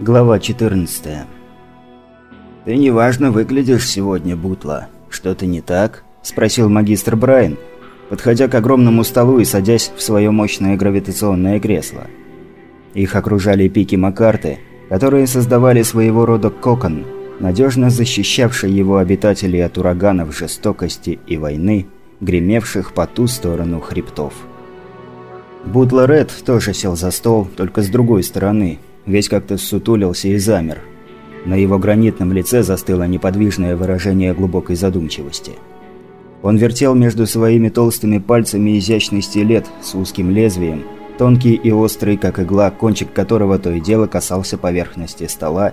Глава 14 «Ты неважно выглядишь сегодня, Бутла. Что-то не так?» – спросил магистр Брайан, подходя к огромному столу и садясь в свое мощное гравитационное кресло. Их окружали пики Макарты, которые создавали своего рода кокон, надежно защищавший его обитателей от ураганов жестокости и войны, гремевших по ту сторону хребтов. Бутла Ред тоже сел за стол, только с другой стороны, весь как-то сутулился и замер. На его гранитном лице застыло неподвижное выражение глубокой задумчивости. Он вертел между своими толстыми пальцами изящный стилет с узким лезвием, тонкий и острый, как игла, кончик которого то и дело касался поверхности стола,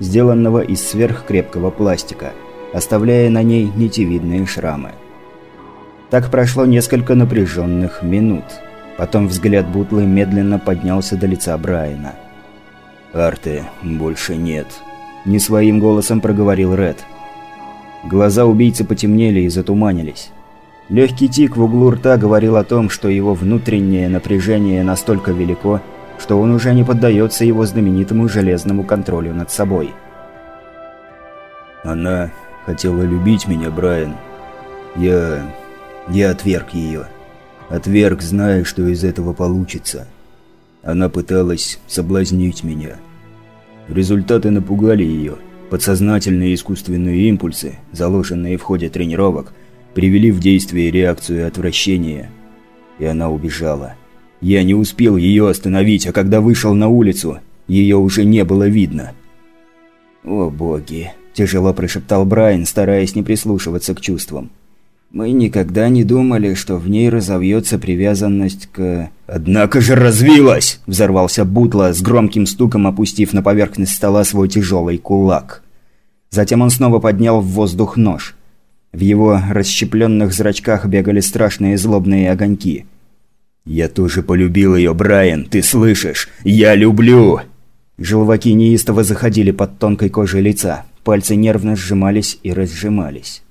сделанного из сверхкрепкого пластика, оставляя на ней нитевидные шрамы. Так прошло несколько напряженных минут – Потом взгляд Бутлы медленно поднялся до лица Брайана. «Арты больше нет», – не своим голосом проговорил Ред. Глаза убийцы потемнели и затуманились. Легкий тик в углу рта говорил о том, что его внутреннее напряжение настолько велико, что он уже не поддается его знаменитому железному контролю над собой. «Она хотела любить меня, Брайан. Я... я отверг ее». Отверг, зная, что из этого получится. Она пыталась соблазнить меня. Результаты напугали ее. Подсознательные искусственные импульсы, заложенные в ходе тренировок, привели в действие реакцию отвращения. И она убежала. Я не успел ее остановить, а когда вышел на улицу, ее уже не было видно. «О боги!» – тяжело прошептал Брайан, стараясь не прислушиваться к чувствам. Мы никогда не думали, что в ней разовьется привязанность к... «Однако же развилась!» – взорвался Бутла, с громким стуком опустив на поверхность стола свой тяжелый кулак. Затем он снова поднял в воздух нож. В его расщепленных зрачках бегали страшные злобные огоньки. «Я тоже полюбил ее, Брайан, ты слышишь? Я люблю!» Желваки неистово заходили под тонкой кожей лица. Пальцы нервно сжимались и разжимались.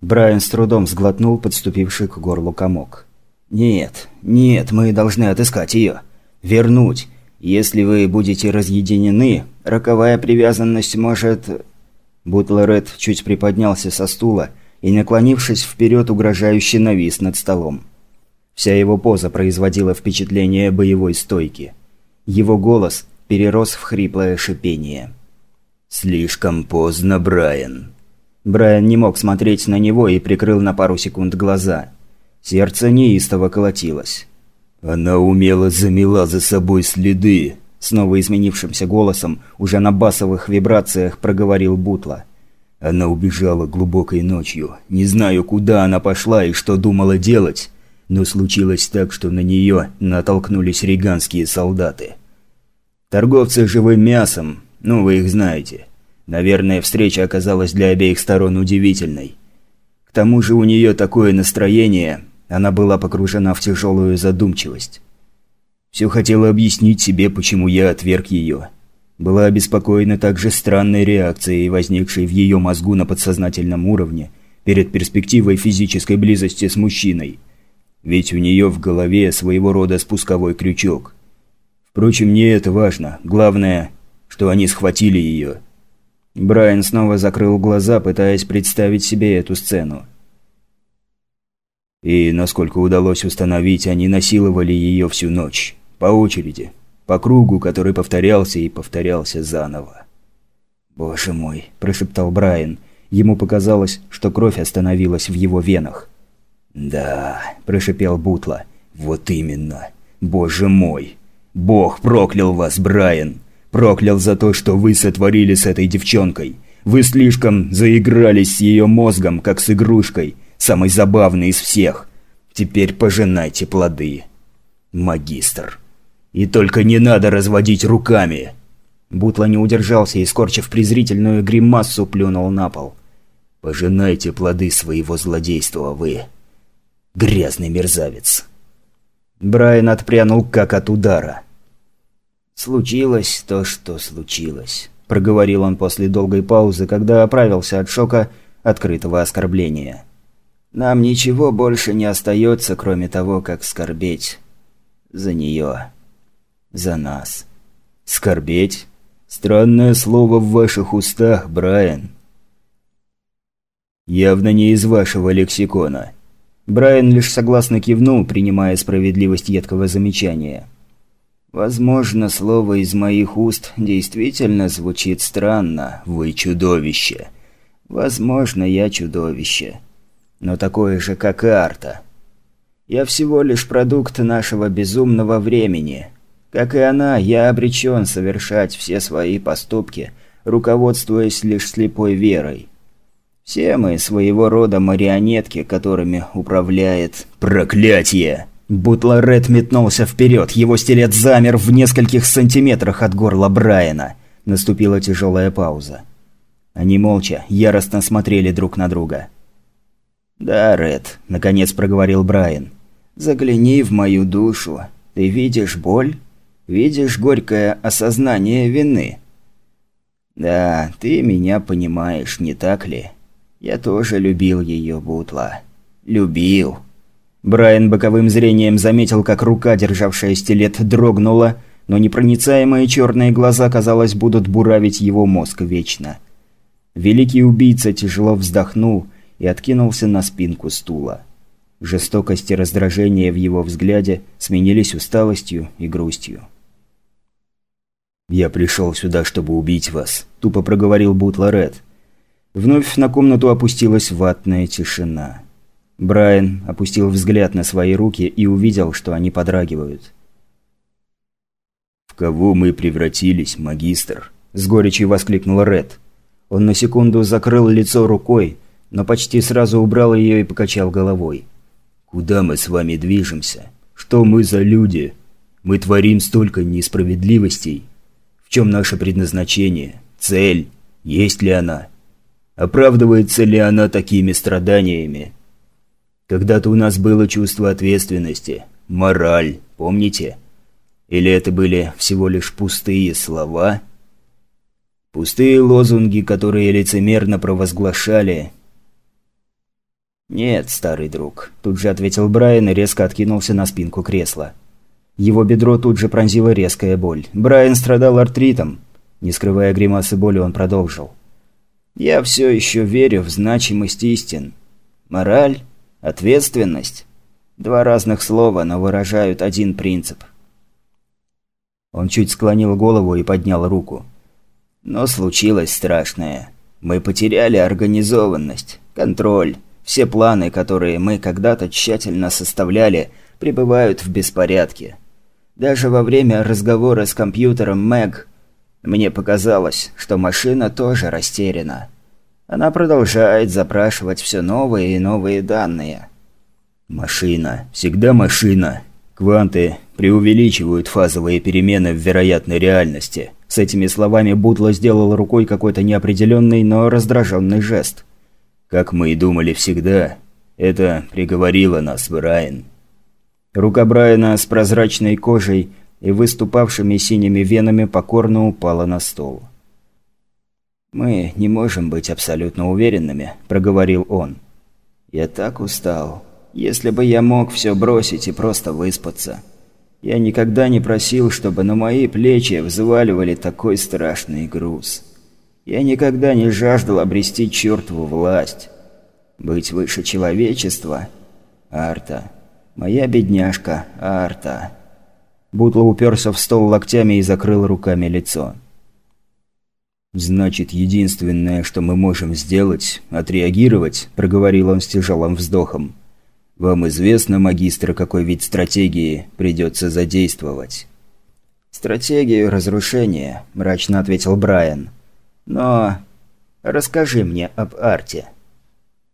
Брайан с трудом сглотнул подступивший к горлу комок. «Нет, нет, мы должны отыскать ее. Вернуть. Если вы будете разъединены, роковая привязанность может...» Бутлерет чуть приподнялся со стула и, наклонившись вперед, угрожающе навис над столом. Вся его поза производила впечатление боевой стойки. Его голос перерос в хриплое шипение. «Слишком поздно, Брайан. Брайан не мог смотреть на него и прикрыл на пару секунд глаза. Сердце неистово колотилось. «Она умело замела за собой следы», – снова изменившимся голосом, уже на басовых вибрациях проговорил Бутла. «Она убежала глубокой ночью. Не знаю, куда она пошла и что думала делать, но случилось так, что на нее натолкнулись риганские солдаты. Торговцы живым мясом, ну вы их знаете». Наверное, встреча оказалась для обеих сторон удивительной. К тому же у нее такое настроение, она была погружена в тяжелую задумчивость. Все хотела объяснить себе, почему я отверг ее. Была обеспокоена также странной реакцией, возникшей в ее мозгу на подсознательном уровне, перед перспективой физической близости с мужчиной. Ведь у нее в голове своего рода спусковой крючок. Впрочем, не это важно. Главное, что они схватили ее. Брайан снова закрыл глаза, пытаясь представить себе эту сцену. И, насколько удалось установить, они насиловали ее всю ночь. По очереди. По кругу, который повторялся и повторялся заново. «Боже мой», – прошептал Брайан. Ему показалось, что кровь остановилась в его венах. «Да», – прошепел Бутла. «Вот именно. Боже мой. Бог проклял вас, Брайан. Проклял за то, что вы сотворили с этой девчонкой. Вы слишком заигрались с ее мозгом, как с игрушкой, самой забавной из всех. Теперь пожинайте плоды. Магистр. И только не надо разводить руками. Бутла не удержался и, скорчив презрительную гримассу, плюнул на пол. «Пожинайте плоды своего злодейства, вы. Грязный мерзавец». Брайан отпрянул как от удара. «Случилось то, что случилось», – проговорил он после долгой паузы, когда оправился от шока открытого оскорбления. «Нам ничего больше не остается, кроме того, как скорбеть. За нее. За нас». «Скорбеть? Странное слово в ваших устах, Брайан. Явно не из вашего лексикона. Брайан лишь согласно кивнул, принимая справедливость едкого замечания. Возможно, слово из моих уст действительно звучит странно. Вы чудовище. Возможно, я чудовище. Но такое же, как и Арта. Я всего лишь продукт нашего безумного времени. Как и она, я обречен совершать все свои поступки, руководствуясь лишь слепой верой. Все мы своего рода марионетки, которыми управляет... Проклятие! Бутларет метнулся вперед, его стилет замер в нескольких сантиметрах от горла Брайана. Наступила тяжелая пауза. Они молча, яростно смотрели друг на друга. «Да, Ред», — наконец проговорил Брайан. «Загляни в мою душу. Ты видишь боль? Видишь горькое осознание вины?» «Да, ты меня понимаешь, не так ли? Я тоже любил ее, Бутла. Любил». Брайан боковым зрением заметил, как рука, державшая стилет, дрогнула, но непроницаемые черные глаза, казалось, будут буравить его мозг вечно. Великий убийца тяжело вздохнул и откинулся на спинку стула. Жестокость и раздражение в его взгляде сменились усталостью и грустью. «Я пришел сюда, чтобы убить вас», – тупо проговорил Бутларет. Вновь на комнату опустилась ватная тишина. Брайан опустил взгляд на свои руки и увидел, что они подрагивают. «В кого мы превратились, магистр?» – с горечью воскликнул Ред. Он на секунду закрыл лицо рукой, но почти сразу убрал ее и покачал головой. «Куда мы с вами движемся? Что мы за люди? Мы творим столько несправедливостей. В чем наше предназначение? Цель? Есть ли она? Оправдывается ли она такими страданиями?» Когда-то у нас было чувство ответственности, мораль, помните? Или это были всего лишь пустые слова? Пустые лозунги, которые лицемерно провозглашали. «Нет, старый друг», – тут же ответил Брайан и резко откинулся на спинку кресла. Его бедро тут же пронзила резкая боль. Брайан страдал артритом. Не скрывая гримасы боли, он продолжил. «Я все еще верю в значимость истин. Мораль Ответственность. Два разных слова, но выражают один принцип. Он чуть склонил голову и поднял руку. Но случилось страшное. Мы потеряли организованность, контроль. Все планы, которые мы когда-то тщательно составляли, пребывают в беспорядке. Даже во время разговора с компьютером Мэг мне показалось, что машина тоже растеряна. Она продолжает запрашивать все новые и новые данные. Машина. Всегда машина. Кванты преувеличивают фазовые перемены в вероятной реальности. С этими словами Бутло сделал рукой какой-то неопределенный, но раздраженный жест. Как мы и думали всегда, это приговорило нас, Брайан. Рука Брайана с прозрачной кожей и выступавшими синими венами покорно упала на стол. «Мы не можем быть абсолютно уверенными», – проговорил он. «Я так устал. Если бы я мог все бросить и просто выспаться. Я никогда не просил, чтобы на мои плечи взваливали такой страшный груз. Я никогда не жаждал обрести чертову власть. Быть выше человечества? Арта. Моя бедняжка Арта». Бутло уперся в стол локтями и закрыл руками лицо. «Значит, единственное, что мы можем сделать – отреагировать», – проговорил он с тяжелым вздохом. «Вам известно, магистр, какой вид стратегии придется задействовать?» «Стратегию разрушения», – мрачно ответил Брайан. «Но расскажи мне об Арте».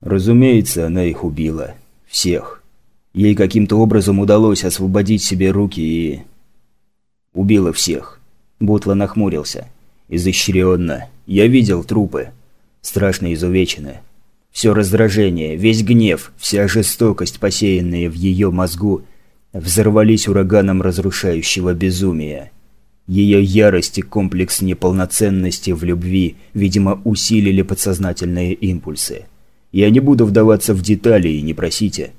Разумеется, она их убила. Всех. Ей каким-то образом удалось освободить себе руки и... Убила всех. Бутла нахмурился. Изощренно. Я видел трупы. Страшно изувечены. Все раздражение, весь гнев, вся жестокость, посеянная в ее мозгу, взорвались ураганом разрушающего безумия. Ее ярость и комплекс неполноценности в любви, видимо, усилили подсознательные импульсы. Я не буду вдаваться в детали и не просите.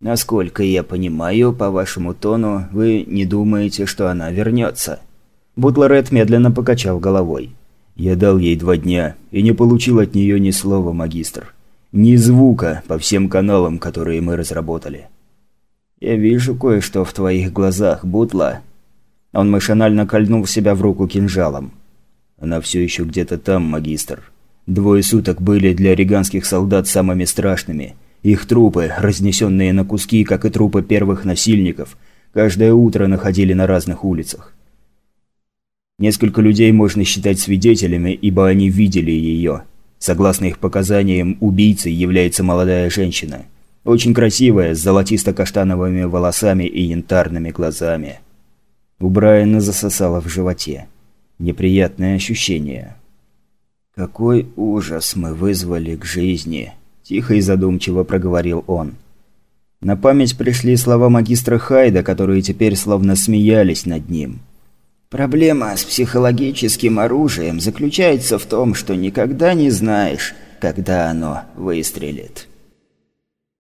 Насколько я понимаю, по вашему тону, вы не думаете, что она вернется. Бутлерет медленно покачал головой. «Я дал ей два дня и не получил от нее ни слова, магистр. Ни звука по всем каналам, которые мы разработали». «Я вижу кое-что в твоих глазах, Бутла». Он машинально кольнул себя в руку кинжалом. «Она все еще где-то там, магистр. Двое суток были для риганских солдат самыми страшными. Их трупы, разнесенные на куски, как и трупы первых насильников, каждое утро находили на разных улицах. Несколько людей можно считать свидетелями, ибо они видели ее. Согласно их показаниям, убийцей является молодая женщина. Очень красивая, с золотисто-каштановыми волосами и янтарными глазами. У Брайана засосало в животе. Неприятное ощущение. «Какой ужас мы вызвали к жизни!» – тихо и задумчиво проговорил он. На память пришли слова магистра Хайда, которые теперь словно смеялись над ним – Проблема с психологическим оружием заключается в том, что никогда не знаешь, когда оно выстрелит.